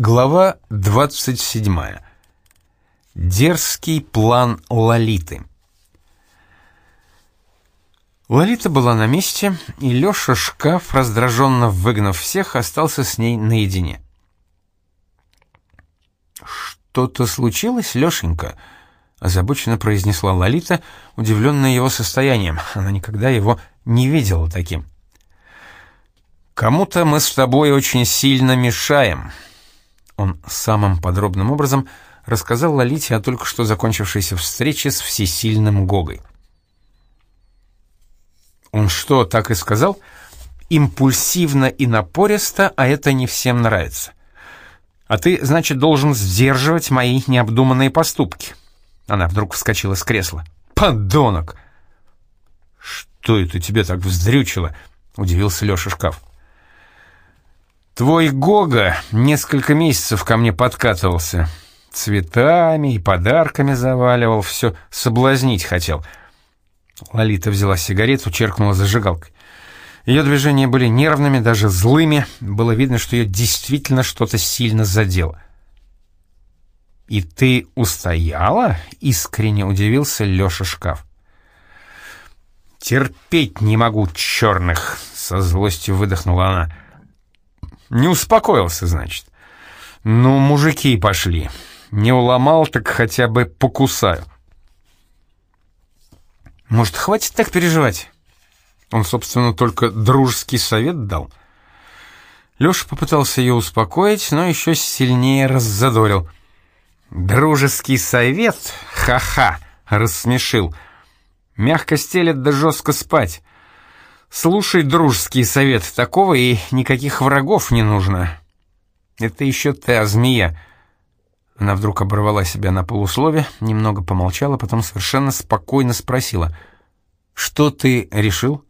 Глава 27. Дерзкий план Лолиты. Лолита была на месте, и Лёша шкаф, раздраженно выгнав всех, остался с ней наедине. «Что-то случилось, Лёшенька?» — озабоченно произнесла Лолита, удивленная его состоянием. Она никогда его не видела таким. «Кому-то мы с тобой очень сильно мешаем», он самым подробным образом рассказал Лолите о только что закончившейся встрече с всесильным Гогой. Он что, так и сказал? Импульсивно и напористо, а это не всем нравится. А ты, значит, должен сдерживать мои необдуманные поступки. Она вдруг вскочила с кресла. Подонок! Что это тебе так вздрючило? Удивился Леша Шкаф. Твой Гога несколько месяцев ко мне подкатывался. Цветами и подарками заваливал, все соблазнить хотел. Лолита взяла сигарету, черкнула зажигалкой. Ее движения были нервными, даже злыми. Было видно, что ее действительно что-то сильно задело. «И ты устояла?» — искренне удивился Леша Шкаф. «Терпеть не могу черных!» — со злостью выдохнула она. Не успокоился, значит. Ну, мужики пошли. Не уломал, так хотя бы покусаю. Может, хватит так переживать? Он, собственно, только дружеский совет дал. Леша попытался ее успокоить, но еще сильнее раззадорил. «Дружеский совет? Ха-ха!» — рассмешил. «Мягко стелет да жестко спать. Слушай дружеский совет, такого и никаких врагов не нужно. Это еще та змея. Она вдруг оборвала себя на полуслове, немного помолчала, потом совершенно спокойно спросила. «Что ты решил?»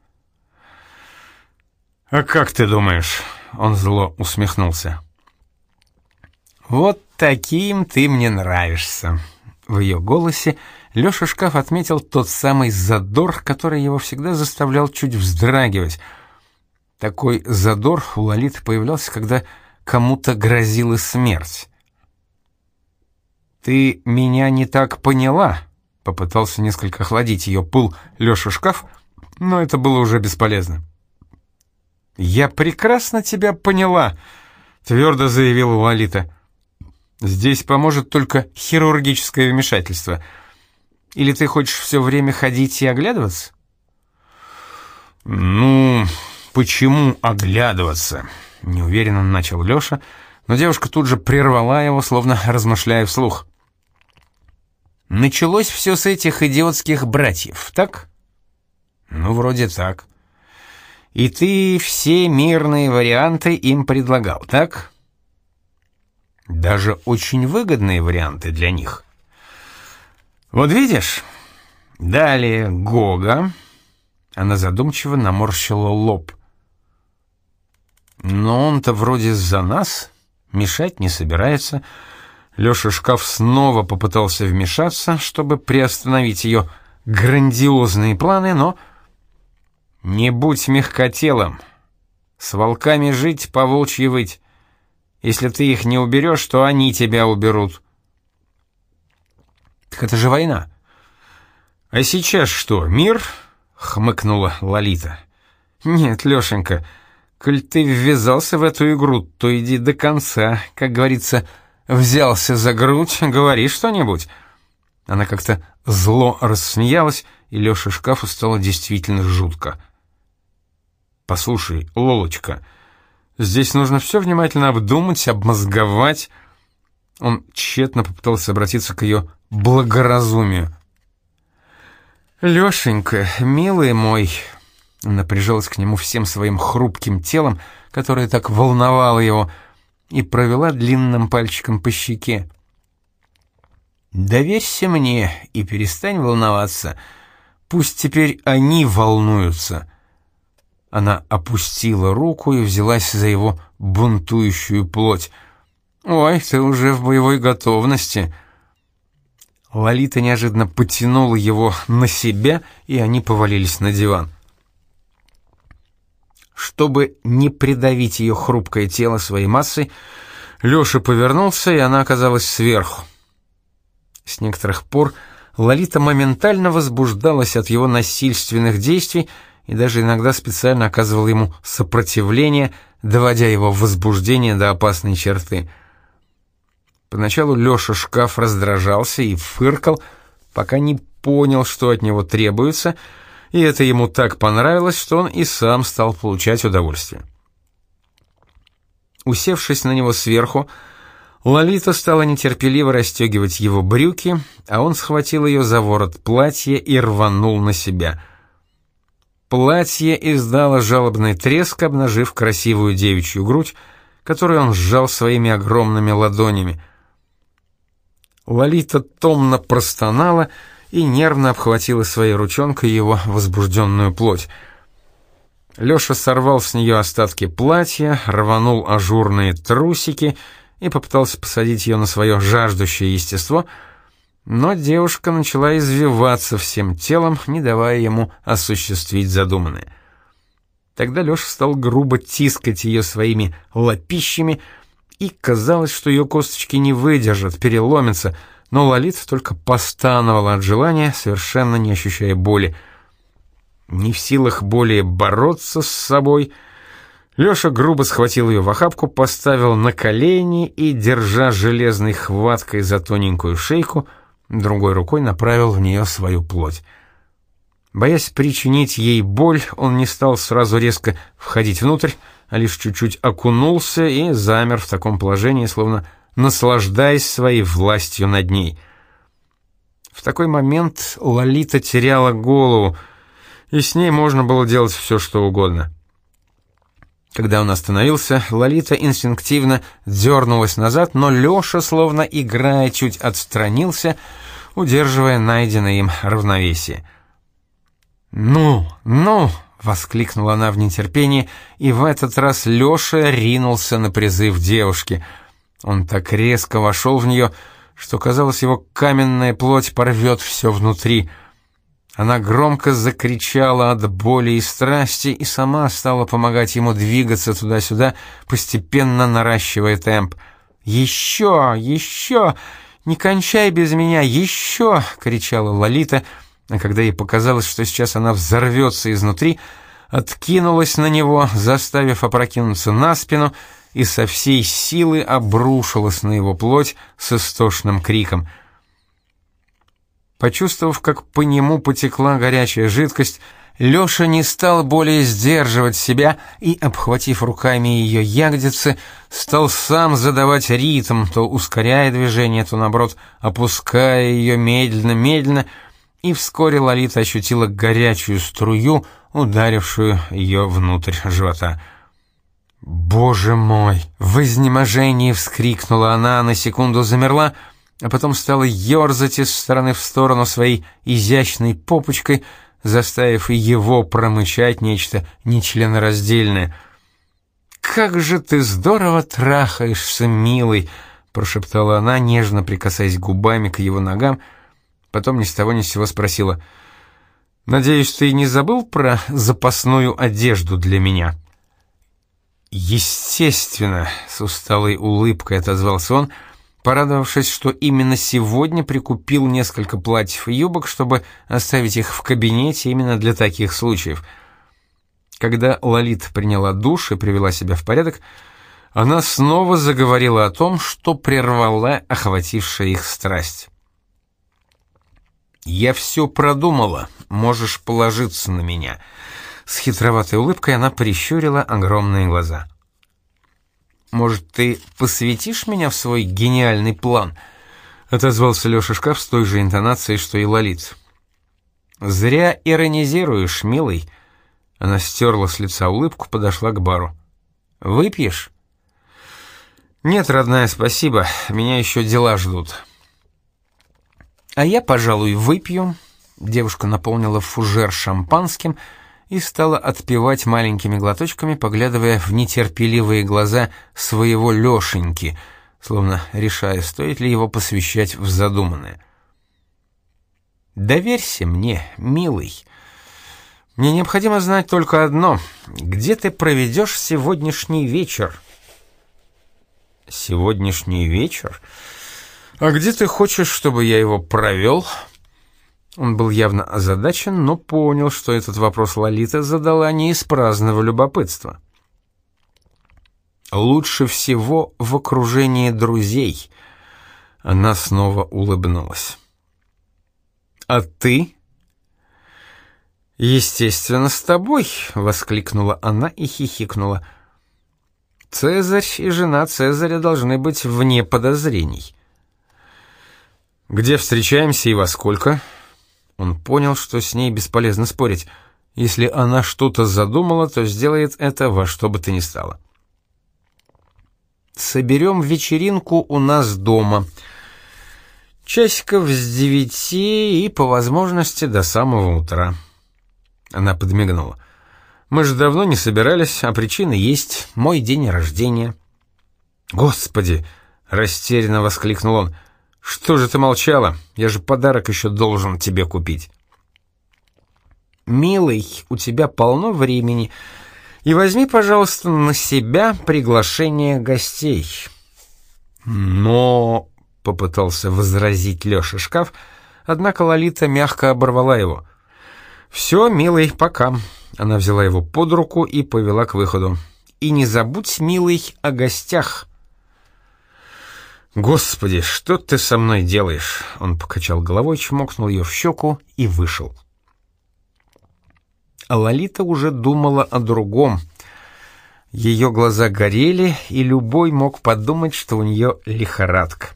«А как ты думаешь?» — он зло усмехнулся. «Вот таким ты мне нравишься». В ее голосе Лёша Шкаф отметил тот самый задор, который его всегда заставлял чуть вздрагивать. Такой задор у Лолиты появлялся, когда кому-то грозила смерть. «Ты меня не так поняла», — попытался несколько охладить ее пыл Лёша Шкаф, но это было уже бесполезно. «Я прекрасно тебя поняла», — твердо заявила Лолита. «Здесь поможет только хирургическое вмешательство». Или ты хочешь все время ходить и оглядываться? Ну, почему оглядываться? Неуверенно начал Лёша, но девушка тут же прервала его, словно размышляя вслух. Началось все с этих идиотских братьев, так? Ну, вроде так. И ты все мирные варианты им предлагал, так? Даже очень выгодные варианты для них. Вот видишь? Далее Гога. Она задумчиво наморщила лоб. Но он-то вроде за нас, мешать не собирается. Лёша Шкаф снова попытался вмешаться, чтобы приостановить ее грандиозные планы, но... «Не будь мягкотелым. С волками жить, по волчьи выть. Если ты их не уберешь, то они тебя уберут». Так это же война. А сейчас что, мир? хмыкнула Лолита. Нет, Лёшенька, коль ты ввязался в эту игру, то иди до конца, как говорится, взялся за грудь, говори что-нибудь. Она как-то зло рассмеялась, и Лёше шкафу стало действительно жутко. «Послушай, Лолочка, здесь нужно все внимательно обдумать, обмозговать». Он тщетно попытался обратиться к ее благоразумию. «Лешенька, милый мой...» Она прижалась к нему всем своим хрупким телом, которое так волновало его, и провела длинным пальчиком по щеке. «Доверься мне и перестань волноваться. Пусть теперь они волнуются». Она опустила руку и взялась за его бунтующую плоть. «Ой, ты уже в боевой готовности». Лолита неожиданно потянула его на себя, и они повалились на диван. Чтобы не придавить ее хрупкое тело своей массой, Лёша повернулся, и она оказалась сверху. С некоторых пор Лолита моментально возбуждалась от его насильственных действий и даже иногда специально оказывала ему сопротивление, доводя его возбуждение до опасной черты. Поначалу Лёша шкаф раздражался и фыркал, пока не понял, что от него требуется, и это ему так понравилось, что он и сам стал получать удовольствие. Усевшись на него сверху, Лолита стала нетерпеливо расстегивать его брюки, а он схватил ее за ворот платья и рванул на себя. Платье издало жалобный треск, обнажив красивую девичью грудь, которую он сжал своими огромными ладонями. Лолита томно простонала и нервно обхватила своей ручонкой его возбужденную плоть. Лёша сорвал с нее остатки платья, рванул ажурные трусики и попытался посадить ее на свое жаждущее естество, но девушка начала извиваться всем телом, не давая ему осуществить задуманное. Тогда Лёша стал грубо тискать ее своими лапищами, и казалось, что ее косточки не выдержат, переломятся, но Лолита только постановала от желания, совершенно не ощущая боли. Не в силах более бороться с собой, Лёша грубо схватил ее в охапку, поставил на колени и, держа железной хваткой за тоненькую шейку, другой рукой направил в нее свою плоть. Боясь причинить ей боль, он не стал сразу резко входить внутрь, лишь чуть-чуть окунулся и замер в таком положении, словно наслаждаясь своей властью над ней. В такой момент Лолита теряла голову, и с ней можно было делать все, что угодно. Когда он остановился, Лолита инстинктивно дернулась назад, но Леша, словно играя, чуть отстранился, удерживая найденное им равновесие. «Ну, ну!» — воскликнула она в нетерпении, и в этот раз Леша ринулся на призыв девушки. Он так резко вошел в нее, что, казалось, его каменная плоть порвет все внутри — она громко закричала от боли и страсти и сама стала помогать ему двигаться туда-сюда, постепенно наращивая темп. «Еще! Еще! Не кончай без меня! Еще!» — кричала Лолита, а когда ей показалось, что сейчас она взорвется изнутри, откинулась на него, заставив опрокинуться на спину, и со всей силы обрушилась на его плоть с истошным криком — Почувствовав, как по нему потекла горячая жидкость, Лёша не стал более сдерживать себя и, обхватив руками ее ягодицы, стал сам задавать ритм, то ускоряя движение, то, наоборот, опуская ее медленно-медленно, и вскоре Лолита ощутила горячую струю, ударившую ее внутрь живота. «Боже мой!» — в изнеможении вскрикнула она, на секунду замерла — а потом стала ерзать из стороны в сторону своей изящной попочкой, заставив его промычать нечто нечленораздельное. «Как же ты здорово трахаешься, милый!» — прошептала она, нежно прикасаясь губами к его ногам, потом ни с того ни с сего спросила. «Надеюсь, ты не забыл про запасную одежду для меня?» «Естественно», — с усталой улыбкой отозвался он, — порадовавшись, что именно сегодня прикупил несколько платьев и юбок, чтобы оставить их в кабинете именно для таких случаев. Когда Лолита приняла душ и привела себя в порядок, она снова заговорила о том, что прервала охватившая их страсть. «Я все продумала, можешь положиться на меня». С хитроватой улыбкой она прищурила огромные глаза. Может, ты посвятишь меня в свой гениальный план?» — отозвался Леша Шкаф с той же интонацией, что и Лолит. «Зря иронизируешь, милый». Она стерла с лица улыбку, подошла к бару. «Выпьешь?» «Нет, родная, спасибо. Меня еще дела ждут». «А я, пожалуй, выпью». Девушка наполнила фужер шампанским — и стала отпивать маленькими глоточками, поглядывая в нетерпеливые глаза своего Лешеньки, словно решая, стоит ли его посвящать в задуманное. «Доверься мне, милый. Мне необходимо знать только одно. Где ты проведешь сегодняшний вечер?» «Сегодняшний вечер? А где ты хочешь, чтобы я его провел?» Он был явно озадачен, но понял, что этот вопрос Лолита задала не из праздного любопытства. «Лучше всего в окружении друзей», — она снова улыбнулась. «А ты?» «Естественно, с тобой!» — воскликнула она и хихикнула. «Цезарь и жена Цезаря должны быть вне подозрений». «Где встречаемся и во сколько?» Он понял, что с ней бесполезно спорить. Если она что-то задумала, то сделает это во что бы то ни стало. «Соберем вечеринку у нас дома. Часиков с девяти и, по возможности, до самого утра». Она подмигнула. «Мы же давно не собирались, а причина есть. Мой день рождения». «Господи!» — растерянно воскликнул он. «Что же ты молчала? Я же подарок еще должен тебе купить». «Милый, у тебя полно времени, и возьми, пожалуйста, на себя приглашение гостей». «Но...» — попытался возразить Леша шкаф, однако Лолита мягко оборвала его — «Все, милый, пока». Она взяла его под руку и повела к выходу. «И не забудь, милый, о гостях». «Господи, что ты со мной делаешь?» Он покачал головой, чмокнул ее в щеку и вышел. А Лолита уже думала о другом. Ее глаза горели, и любой мог подумать, что у нее лихорадка.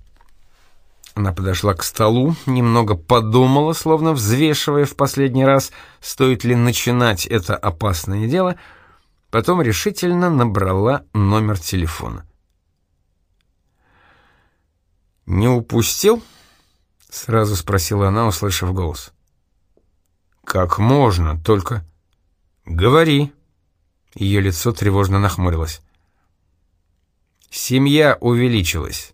Она подошла к столу, немного подумала, словно взвешивая в последний раз, стоит ли начинать это опасное дело, потом решительно набрала номер телефона. «Не упустил?» — сразу спросила она, услышав голос. «Как можно, только...» «Говори». Ее лицо тревожно нахмурилось. «Семья увеличилась».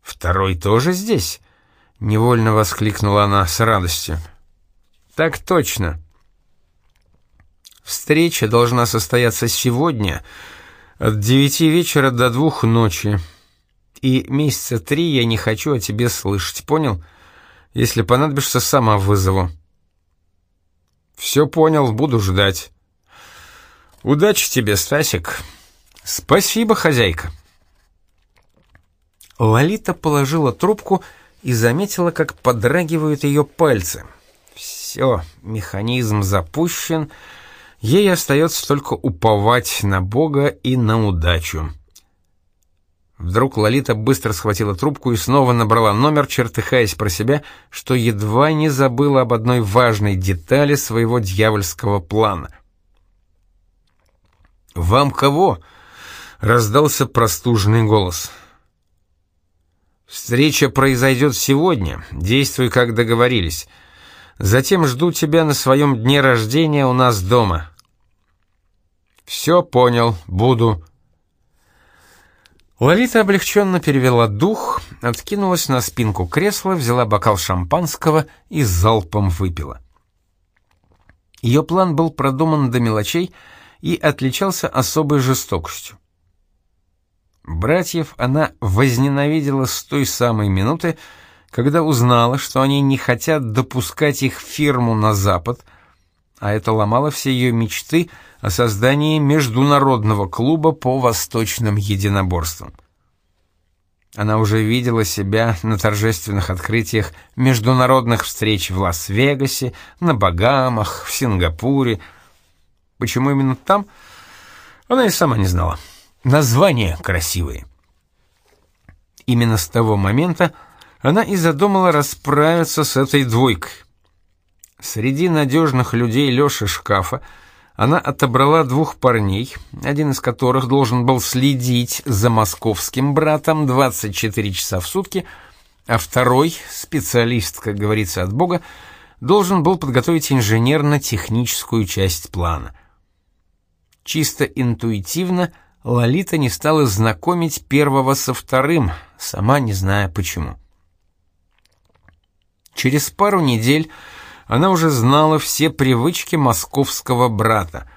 «Второй тоже здесь?» — невольно воскликнула она с радостью. «Так точно. Встреча должна состояться сегодня от девяти вечера до двух ночи. И месяца три я не хочу о тебе слышать, понял? Если понадобишься, сама вызову». «Все понял, буду ждать». «Удачи тебе, Стасик». «Спасибо, хозяйка». Лолита положила трубку и заметила, как подрагивают ее пальцы. Все, механизм запущен, ей остается только уповать на Бога и на удачу. Вдруг Лолита быстро схватила трубку и снова набрала номер, чертыхаясь про себя, что едва не забыла об одной важной детали своего дьявольского плана. «Вам кого?» — раздался простуженный голос. Встреча произойдет сегодня, действуй, как договорились. Затем жду тебя на своем дне рождения у нас дома. Все понял, буду. Лолита облегченно перевела дух, откинулась на спинку кресла, взяла бокал шампанского и залпом выпила. Ее план был продуман до мелочей и отличался особой жестокостью. Братьев она возненавидела с той самой минуты, когда узнала, что они не хотят допускать их фирму на Запад, а это ломало все ее мечты о создании международного клуба по восточным единоборствам. Она уже видела себя на торжественных открытиях международных встреч в Лас-Вегасе, на Багамах, в Сингапуре. Почему именно там, она и сама не знала. Названия красивые. Именно с того момента она и задумала расправиться с этой двойкой. Среди надежных людей Лёши Шкафа она отобрала двух парней, один из которых должен был следить за московским братом 24 часа в сутки, а второй, специалист, как говорится, от Бога, должен был подготовить инженерно-техническую часть плана. Чисто интуитивно – Лолита не стала знакомить первого со вторым, сама не зная почему. Через пару недель она уже знала все привычки московского брата.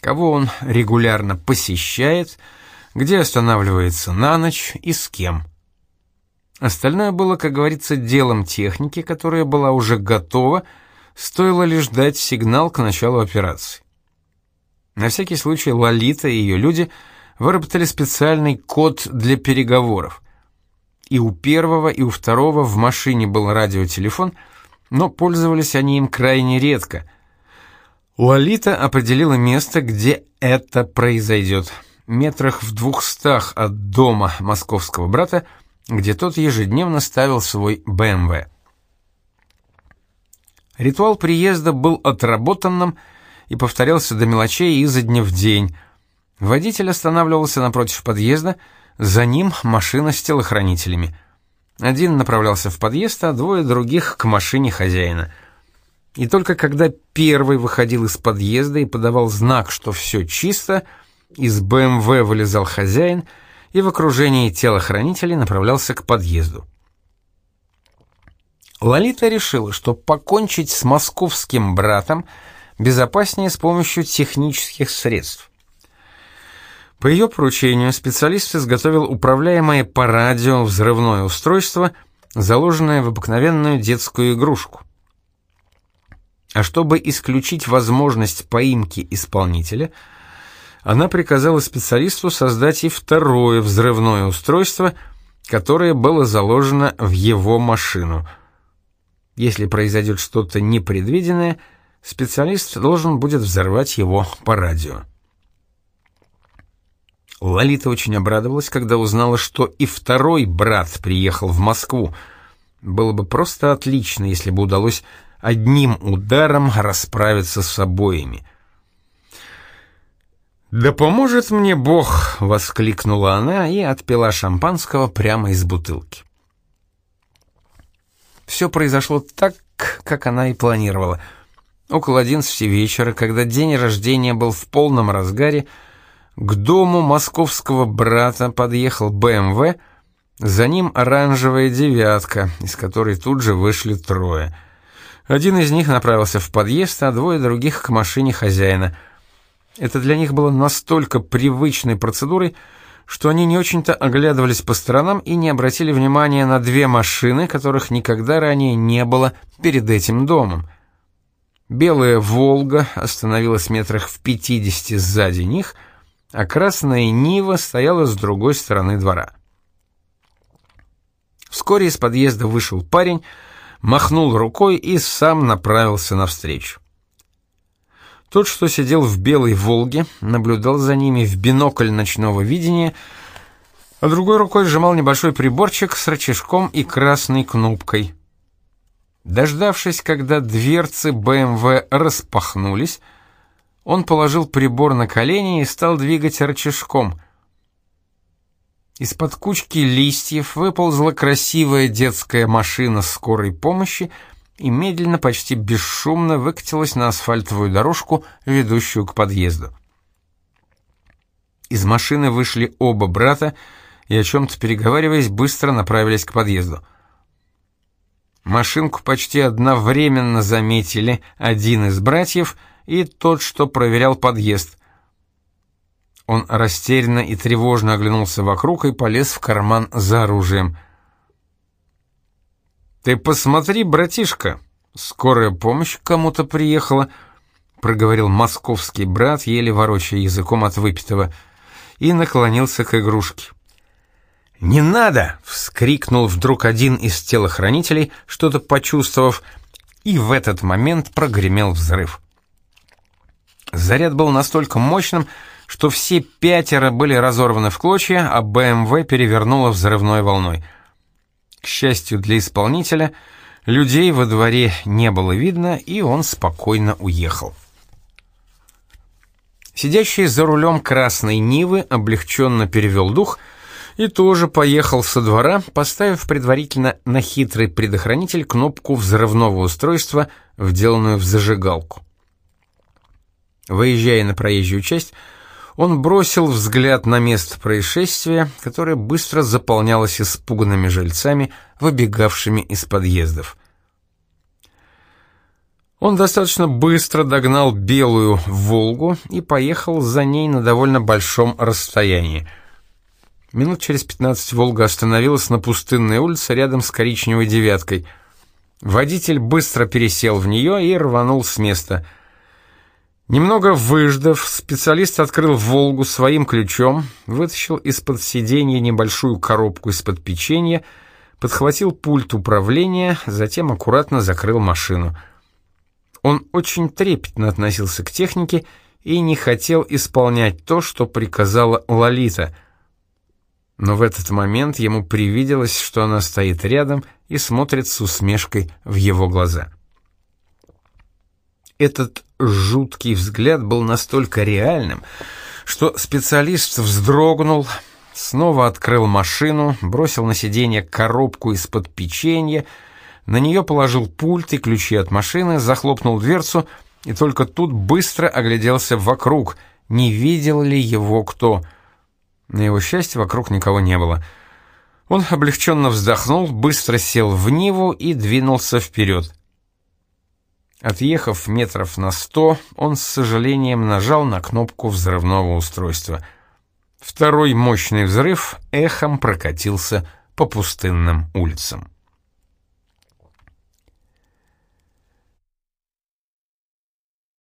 Кого он регулярно посещает, где останавливается на ночь и с кем. Остальное было, как говорится, делом техники, которая была уже готова, стоило лишь дать сигнал к началу операции. На всякий случай Лолита и ее люди выработали специальный код для переговоров. И у первого, и у второго в машине был радиотелефон, но пользовались они им крайне редко. Лолита определила место, где это произойдет. Метрах в двухстах от дома московского брата, где тот ежедневно ставил свой БМВ. Ритуал приезда был отработанным и повторялся до мелочей изо дня в день. Водитель останавливался напротив подъезда, за ним машина с телохранителями. Один направлялся в подъезд, а двое других к машине хозяина. И только когда первый выходил из подъезда и подавал знак, что все чисто, из БМВ вылезал хозяин и в окружении телохранителей направлялся к подъезду. Лолита решила, что покончить с московским братом безопаснее с помощью технических средств. По ее поручению специалист изготовил управляемое по радио взрывное устройство, заложенное в обыкновенную детскую игрушку. А чтобы исключить возможность поимки исполнителя, она приказала специалисту создать и второе взрывное устройство, которое было заложено в его машину – если произойдет что-то непредвиденное, специалист должен будет взорвать его по радио. Лолита очень обрадовалась, когда узнала, что и второй брат приехал в Москву. Было бы просто отлично, если бы удалось одним ударом расправиться с обоими. «Да поможет мне Бог!» — воскликнула она и отпила шампанского прямо из бутылки. Все произошло так, как она и планировала. Около одиннадцати вечера, когда день рождения был в полном разгаре, к дому московского брата подъехал БМВ, за ним оранжевая девятка, из которой тут же вышли трое. Один из них направился в подъезд, а двое других к машине хозяина. Это для них было настолько привычной процедурой, что они не очень-то оглядывались по сторонам и не обратили внимания на две машины, которых никогда ранее не было перед этим домом. Белая «Волга» остановилась метрах в пятидесяти сзади них, а красная «Нива» стояла с другой стороны двора. Вскоре из подъезда вышел парень, махнул рукой и сам направился навстречу. Тот, что сидел в белой «Волге», наблюдал за ними в бинокль ночного видения, а другой рукой сжимал небольшой приборчик с рычажком и красной кнопкой. Дождавшись, когда дверцы БМВ распахнулись, он положил прибор на колени и стал двигать рычажком. Из-под кучки листьев выползла красивая детская машина скорой помощи — и медленно, почти бесшумно выкатилась на асфальтовую дорожку, ведущую к подъезду. Из машины вышли оба брата и, о чем-то переговариваясь, быстро направились к подъезду. Машинку почти одновременно заметили один из братьев и тот, что проверял подъезд. Он растерянно и тревожно оглянулся вокруг и полез в карман за оружием — «Ты посмотри, братишка, скорая помощь кому-то приехала», — проговорил московский брат, еле ворочая языком от выпитого, и наклонился к игрушке. «Не надо!» — вскрикнул вдруг один из телохранителей, что-то почувствовав, и в этот момент прогремел взрыв. Заряд был настолько мощным, что все пятеро были разорваны в клочья, а БМВ перевернуло взрывной волной — к счастью для исполнителя, людей во дворе не было видно, и он спокойно уехал. Сидящий за рулем красной Нивы облегченно перевел дух и тоже поехал со двора, поставив предварительно на хитрый предохранитель кнопку взрывного устройства, вделанную в зажигалку. Выезжая на проезжую часть, он бросил взгляд на место происшествия, которое быстро заполнялось испуганными жильцами, выбегавшими из подъездов. Он достаточно быстро догнал белую «Волгу» и поехал за ней на довольно большом расстоянии. Минут через пятнадцать «Волга» остановилась на пустынной улице рядом с коричневой «девяткой». Водитель быстро пересел в нее и рванул с места. Немного выждав, специалист открыл «Волгу» своим ключом, вытащил из-под сиденья небольшую коробку из-под печенья, подхватил пульт управления, затем аккуратно закрыл машину. Он очень трепетно относился к технике и не хотел исполнять то, что приказала Лолита — но в этот момент ему привиделось, что она стоит рядом и смотрит с усмешкой в его глаза. Этот жуткий взгляд был настолько реальным, что специалист вздрогнул, снова открыл машину, бросил на сиденье коробку из-под печенья, на нее положил пульт и ключи от машины, захлопнул дверцу и только тут быстро огляделся вокруг, не видел ли его кто — на его счастье вокруг никого не было. Он облегченно вздохнул, быстро сел в Ниву и двинулся вперед. Отъехав метров на сто, он с сожалением нажал на кнопку взрывного устройства. Второй мощный взрыв эхом прокатился по пустынным улицам.